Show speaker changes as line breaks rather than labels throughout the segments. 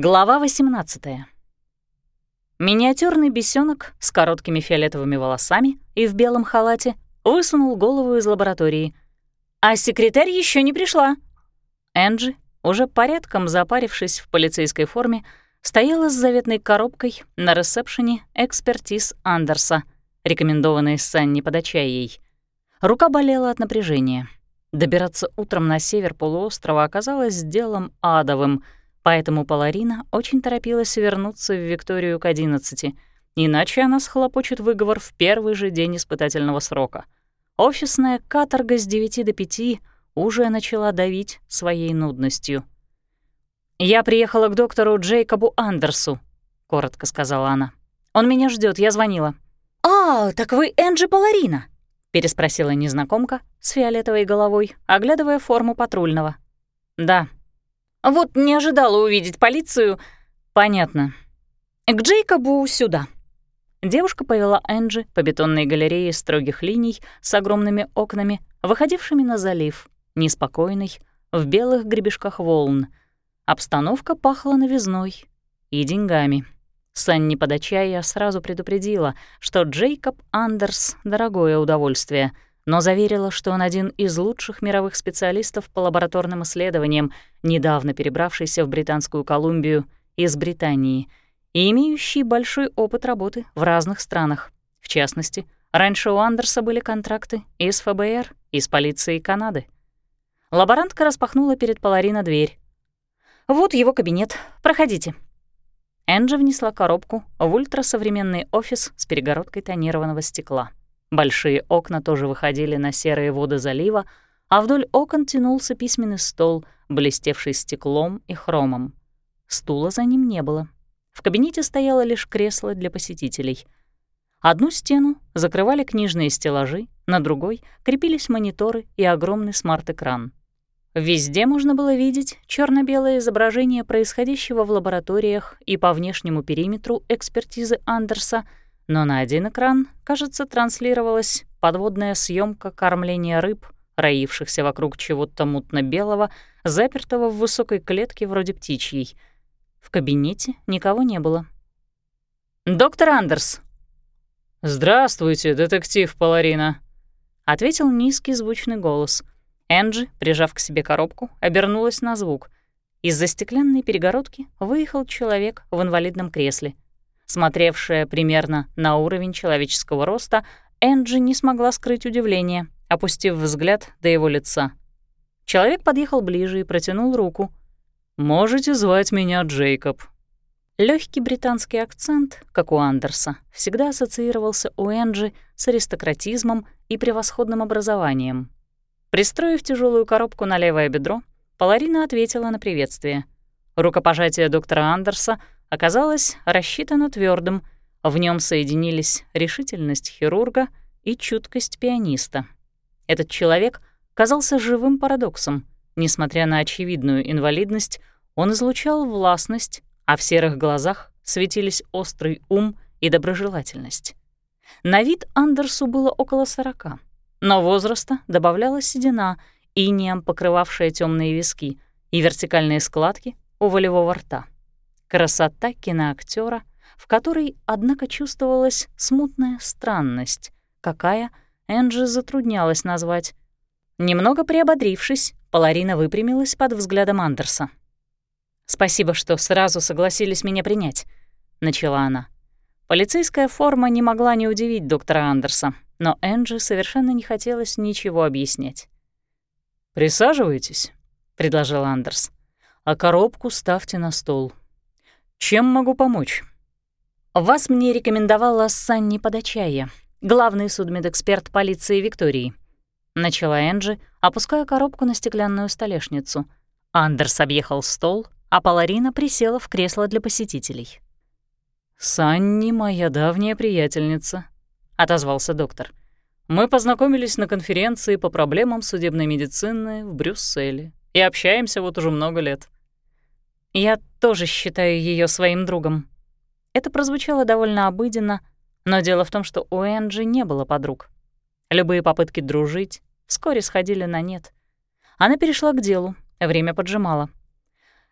Глава 18. Миниатюрный бесенок с короткими фиолетовыми волосами и в белом халате высунул голову из лаборатории. «А секретарь еще не пришла!» Энджи, уже порядком запарившись в полицейской форме, стояла с заветной коробкой на ресепшене экспертиз Андерса, рекомендованной Санни подачаей. Рука болела от напряжения. Добираться утром на север полуострова оказалось делом адовым, поэтому Паларина очень торопилась вернуться в Викторию к 11, иначе она схлопочет выговор в первый же день испытательного срока. Офисная каторга с 9 до 5 уже начала давить своей нудностью. «Я приехала к доктору Джейкобу Андерсу», — коротко сказала она. «Он меня ждет, я звонила». «А, так вы Энджи Паларина?» — переспросила незнакомка с фиолетовой головой, оглядывая форму патрульного. «Да». «Вот не ожидала увидеть полицию». «Понятно. К Джейкобу сюда». Девушка повела Энджи по бетонной галерее строгих линий с огромными окнами, выходившими на залив, неспокойный, в белых гребешках волн. Обстановка пахла новизной и деньгами. Санни Подачая сразу предупредила, что Джейкоб Андерс — дорогое удовольствие, но заверила, что он один из лучших мировых специалистов по лабораторным исследованиям, недавно перебравшийся в Британскую Колумбию из Британии и имеющий большой опыт работы в разных странах. В частности, раньше у Андерса были контракты и с ФБР, и с полицией Канады. Лаборантка распахнула перед Паларино дверь. «Вот его кабинет. Проходите». Энджи внесла коробку в ультрасовременный офис с перегородкой тонированного стекла. Большие окна тоже выходили на серые воды залива, а вдоль окон тянулся письменный стол, блестевший стеклом и хромом. Стула за ним не было. В кабинете стояло лишь кресло для посетителей. Одну стену закрывали книжные стеллажи, на другой крепились мониторы и огромный смарт-экран. Везде можно было видеть черно белое изображение происходящего в лабораториях и по внешнему периметру экспертизы Андерса, но на один экран, кажется, транслировалась подводная съемка кормления рыб, роившихся вокруг чего-то мутно-белого, запертого в высокой клетке вроде птичьей. В кабинете никого не было. «Доктор Андерс!»
«Здравствуйте, детектив Паларина», — ответил низкий звучный голос —
Энджи, прижав к себе коробку, обернулась на звук. Из-за стеклянной перегородки выехал человек в инвалидном кресле. Смотревшая примерно на уровень человеческого роста, Энджи не смогла скрыть удивление, опустив взгляд до его лица. Человек подъехал ближе и протянул руку.
«Можете звать меня Джейкоб».
Легкий британский акцент, как у Андерса, всегда ассоциировался у Энджи с аристократизмом и превосходным образованием. Пристроив тяжелую коробку на левое бедро, Паларина ответила на приветствие. Рукопожатие доктора Андерса оказалось рассчитано твердым, в нем соединились решительность хирурга и чуткость пианиста. Этот человек казался живым парадоксом. Несмотря на очевидную инвалидность, он излучал властность, а в серых глазах светились острый ум и доброжелательность. На вид Андерсу было около сорока — но возраста добавляла седина, инеем покрывавшая темные виски, и вертикальные складки у волевого рта. Красота киноактера, в которой, однако, чувствовалась смутная странность, какая Энджи затруднялась назвать. Немного приободрившись, Паларина выпрямилась под взглядом Андерса. «Спасибо, что сразу согласились меня принять», — начала она. Полицейская форма не могла не удивить доктора Андерса, но Энджи совершенно не хотелось ничего объяснять.
«Присаживайтесь», — предложил Андерс. «А коробку ставьте на стол. Чем могу помочь?»
«Вас мне рекомендовала Санни Подачая, главный судмедэксперт полиции Виктории», — начала Энджи, опуская коробку на стеклянную столешницу. Андерс объехал стол, а Паларина присела в кресло для посетителей.
«Санни — моя давняя приятельница», отозвался доктор. Мы познакомились на конференции по проблемам судебной медицины в Брюсселе и общаемся вот уже много лет.
Я тоже считаю ее своим другом. Это прозвучало довольно обыденно, но дело в том, что у Энджи не было подруг. Любые попытки дружить вскоре сходили на нет. Она перешла к делу, время поджимало.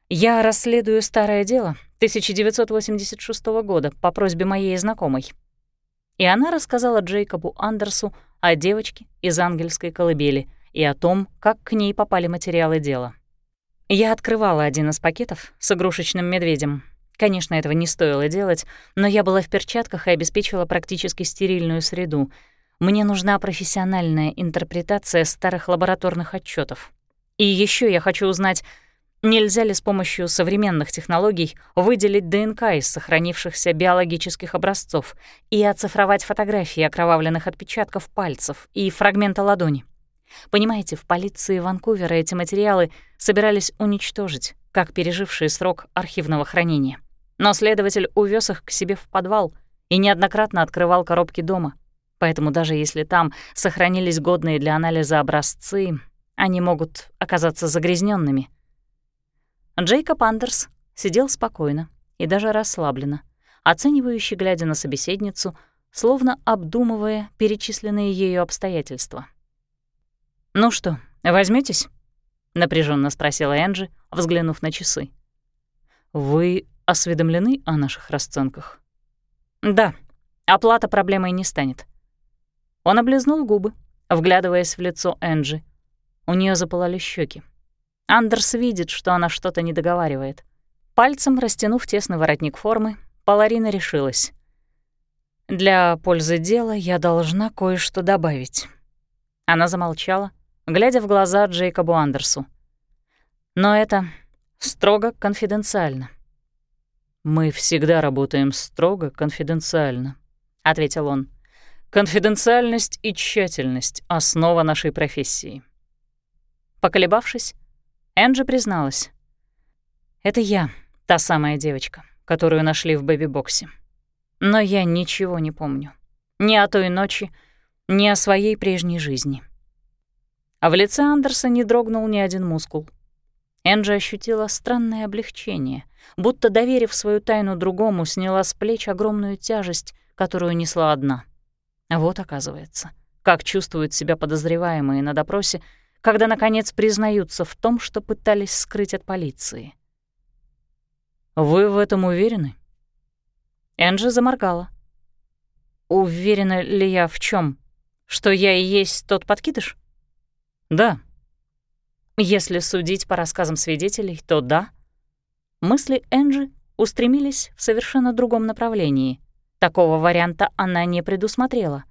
Я расследую старое дело 1986 года по просьбе моей знакомой». И она рассказала Джейкобу Андерсу о девочке из ангельской колыбели и о том, как к ней попали материалы дела. Я открывала один из пакетов с игрушечным медведем. Конечно, этого не стоило делать, но я была в перчатках и обеспечила практически стерильную среду. Мне нужна профессиональная интерпретация старых лабораторных отчетов. И еще я хочу узнать, нельзя ли с помощью современных технологий выделить ДНК из сохранившихся биологических образцов и оцифровать фотографии окровавленных отпечатков пальцев и фрагмента ладони. Понимаете, в полиции Ванкувера эти материалы собирались уничтожить, как пережившие срок архивного хранения. Но следователь увез их к себе в подвал и неоднократно открывал коробки дома. Поэтому даже если там сохранились годные для анализа образцы, они могут оказаться загрязненными. Джейкоб Андерс сидел спокойно и даже расслабленно, оценивающе глядя на собеседницу, словно обдумывая перечисленные ею обстоятельства. «Ну что, возьметесь? напряженно спросила Энджи, взглянув на часы. «Вы осведомлены о наших расценках?» «Да, оплата проблемой не станет». Он облизнул губы, вглядываясь в лицо Энджи. У нее запылали щеки. Андерс видит, что она что-то не договаривает. Пальцем растянув тесный воротник формы, Паларина решилась. «Для пользы дела я должна кое-что добавить». Она замолчала, глядя в глаза Джейкобу Андерсу. «Но это строго конфиденциально». «Мы всегда работаем строго конфиденциально», — ответил он. «Конфиденциальность и тщательность — основа нашей профессии». Поколебавшись, Энджи призналась. «Это я, та самая девочка, которую нашли в бэби-боксе. Но я ничего не помню. Ни о той ночи, ни о своей прежней жизни». А в лице Андерса не дрогнул ни один мускул. Энджи ощутила странное облегчение, будто, доверив свою тайну другому, сняла с плеч огромную тяжесть, которую несла одна. Вот, оказывается, как чувствуют себя подозреваемые на допросе, когда, наконец, признаются в том, что пытались скрыть от полиции. «Вы в этом уверены?» Энджи заморгала. «Уверена ли я в чем? Что я и есть тот подкидыш?» Да. Если судить по рассказам свидетелей, то да. Мысли Энджи устремились в совершенно другом направлении. Такого варианта она не предусмотрела.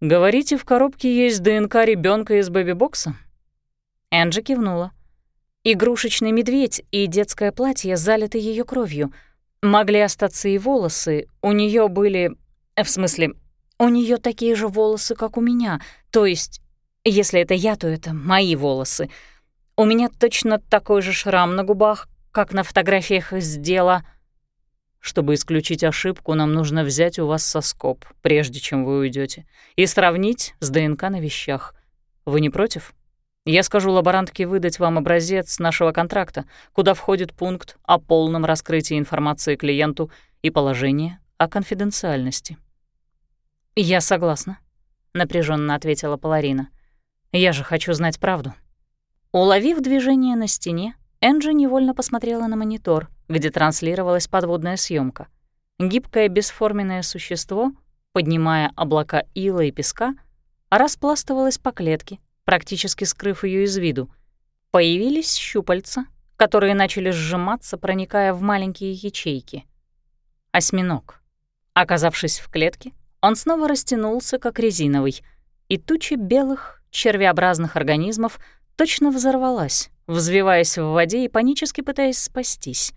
«Говорите, в коробке есть ДНК ребенка из бэби-бокса?» Энджи кивнула. Игрушечный медведь и детское платье залиты ее кровью. Могли остаться и волосы. У нее были... В смысле, у нее такие же волосы, как у меня. То есть если это я, то это мои волосы. У меня точно такой же шрам на губах, как на фотографиях из дела. Чтобы исключить ошибку, нам нужно взять у вас соскоб, прежде чем вы уйдете, и сравнить с ДНК на вещах. Вы не против? Я скажу лаборантке выдать вам образец нашего контракта, куда входит пункт о полном раскрытии информации клиенту и положение о конфиденциальности. «Я согласна», — напряженно ответила Паларина. Я же хочу знать правду». Уловив движение на стене, Энджи невольно посмотрела на монитор, где транслировалась подводная съемка. Гибкое бесформенное существо, поднимая облака ила и песка, распластывалось по клетке, практически скрыв ее из виду. Появились щупальца, которые начали сжиматься, проникая в маленькие ячейки. Осьминог. Оказавшись в клетке, он снова растянулся, как резиновый, и тучи белых, червеобразных организмов точно взорвалась, взвиваясь в воде и панически пытаясь спастись.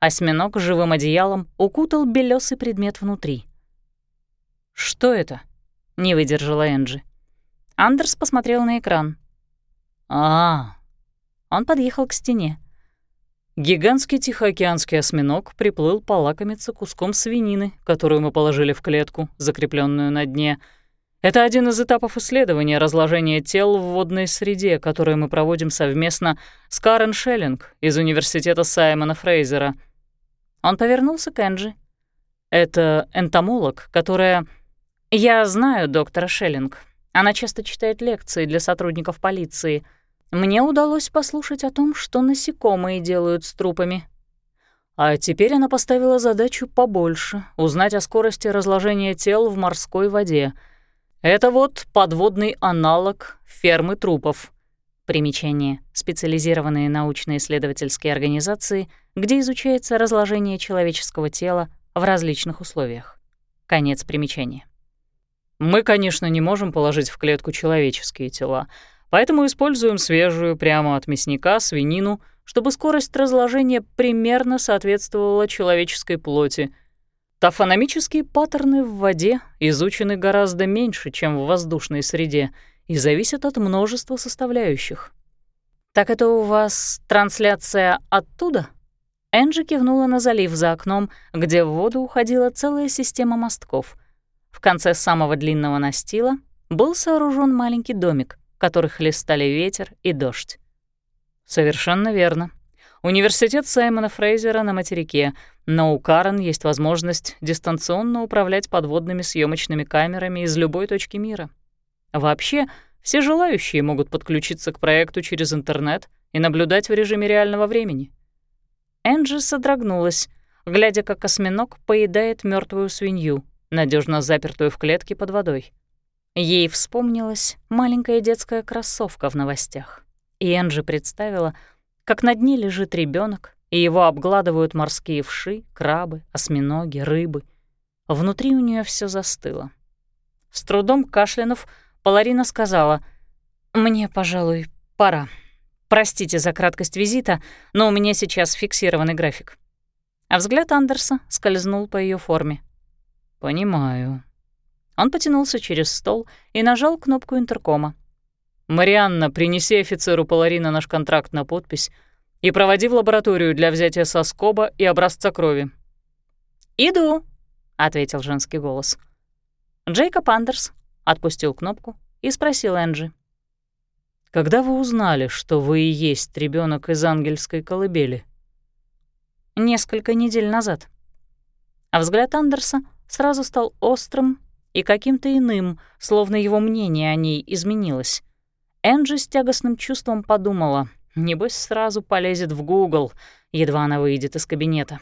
Осьминог живым одеялом укутал белесый предмет внутри. «Что это?» — не выдержала Энджи. Андерс посмотрел на экран. а, Он подъехал к стене. Гигантский тихоокеанский осьминог приплыл полакомиться куском свинины, которую мы положили в клетку, закрепленную на дне — это один из этапов исследования разложения тел в водной среде, которое мы проводим совместно с Карен Шеллинг из Университета Саймона Фрейзера. Он повернулся к Энджи. Это энтомолог, которая... Я знаю доктора Шеллинг. Она часто читает лекции для сотрудников полиции. мне удалось послушать о том, что насекомые делают с трупами.
А теперь она поставила задачу побольше — узнать о скорости разложения тел в морской воде. Это вот подводный аналог фермы трупов.
Примечание. Специализированные научно-исследовательские организации, где изучается разложение человеческого тела в различных условиях. Конец примечания.
Мы, конечно, не можем положить в клетку человеческие тела, поэтому используем свежую прямо от мясника свинину, чтобы скорость разложения примерно соответствовала человеческой плоти. Тафономические паттерны в воде изучены гораздо меньше, чем в воздушной среде — и зависят от множества составляющих.
«Так это у вас трансляция оттуда?» Энджи кивнула на залив за окном, где в воду уходила целая система мостков. В конце самого длинного настила был сооружен маленький домик, который хлестали ветер и дождь.
«Совершенно верно. Университет Саймона Фрейзера на материке, но у Карен есть возможность дистанционно управлять подводными съемочными камерами из любой точки мира. Вообще, все желающие могут подключиться к проекту через интернет и наблюдать в режиме реального времени.
Энджи содрогнулась, глядя, как осьминог поедает мертвую свинью, надежно запертую в клетке под водой. Ей вспомнилась маленькая детская кроссовка в новостях. И Энджи представила, как на дне лежит ребенок, и его обгладывают морские вши, крабы, осьминоги, рыбы. Внутри у нее все застыло. С трудом кашлянув, Паларина сказала, «Мне, пожалуй, пора. Простите за краткость визита, но у меня сейчас фиксированный график». А взгляд Андерса скользнул по ее форме.
«Понимаю».
Он потянулся через стол и нажал кнопку интеркома.
«Марианна, принеси офицеру Паларина наш контракт на подпись и проводи в лабораторию для взятия соскоба и образца крови».
«Иду», — ответил женский голос. Джейкоб Андерс отпустил кнопку и спросил Энджи.
«Когда вы узнали, что вы и есть ребенок из ангельской колыбели?»
«Несколько недель назад». А взгляд Андерса сразу стал острым и каким-то иным, словно его мнение о ней изменилось. Энджи с тягостным чувством подумала, небось сразу полезет в Гугл, едва она выйдет из кабинета.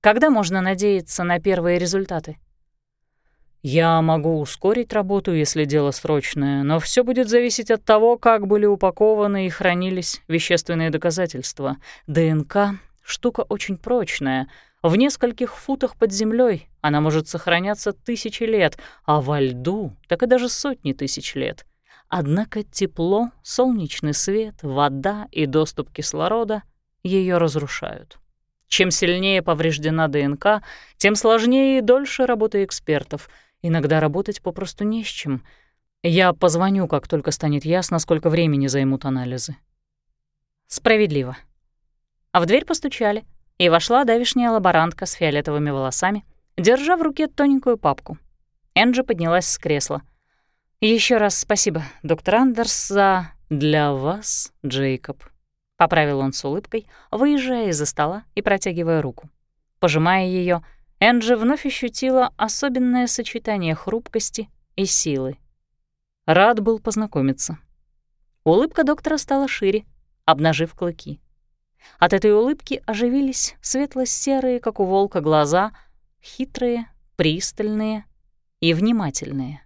Когда можно надеяться на первые результаты?
Я могу ускорить работу, если дело срочное, но все будет зависеть от того, как были упакованы и хранились вещественные доказательства. ДНК — штука очень прочная. В нескольких футах под землей она может сохраняться тысячи лет, а во льду — так и даже сотни тысяч лет. Однако тепло, солнечный свет, вода и доступ кислорода ее разрушают. Чем сильнее повреждена ДНК, тем сложнее и дольше работа экспертов — Иногда работать попросту не с чем. Я позвоню, как только станет ясно, сколько времени займут анализы.
Справедливо. А в дверь постучали, и вошла давишняя лаборантка с фиолетовыми волосами, держа в руке тоненькую папку. Энджи поднялась с кресла. Еще раз спасибо, доктор Андерс, за...
«Для вас, Джейкоб», —
поправил он с улыбкой, выезжая из-за стола и протягивая руку. Пожимая ее, Энджи вновь ощутила особенное сочетание хрупкости и силы.
Рад был познакомиться.
Улыбка доктора стала шире, обнажив клыки. От этой улыбки оживились светло-серые, как у волка, глаза, хитрые, пристальные и внимательные.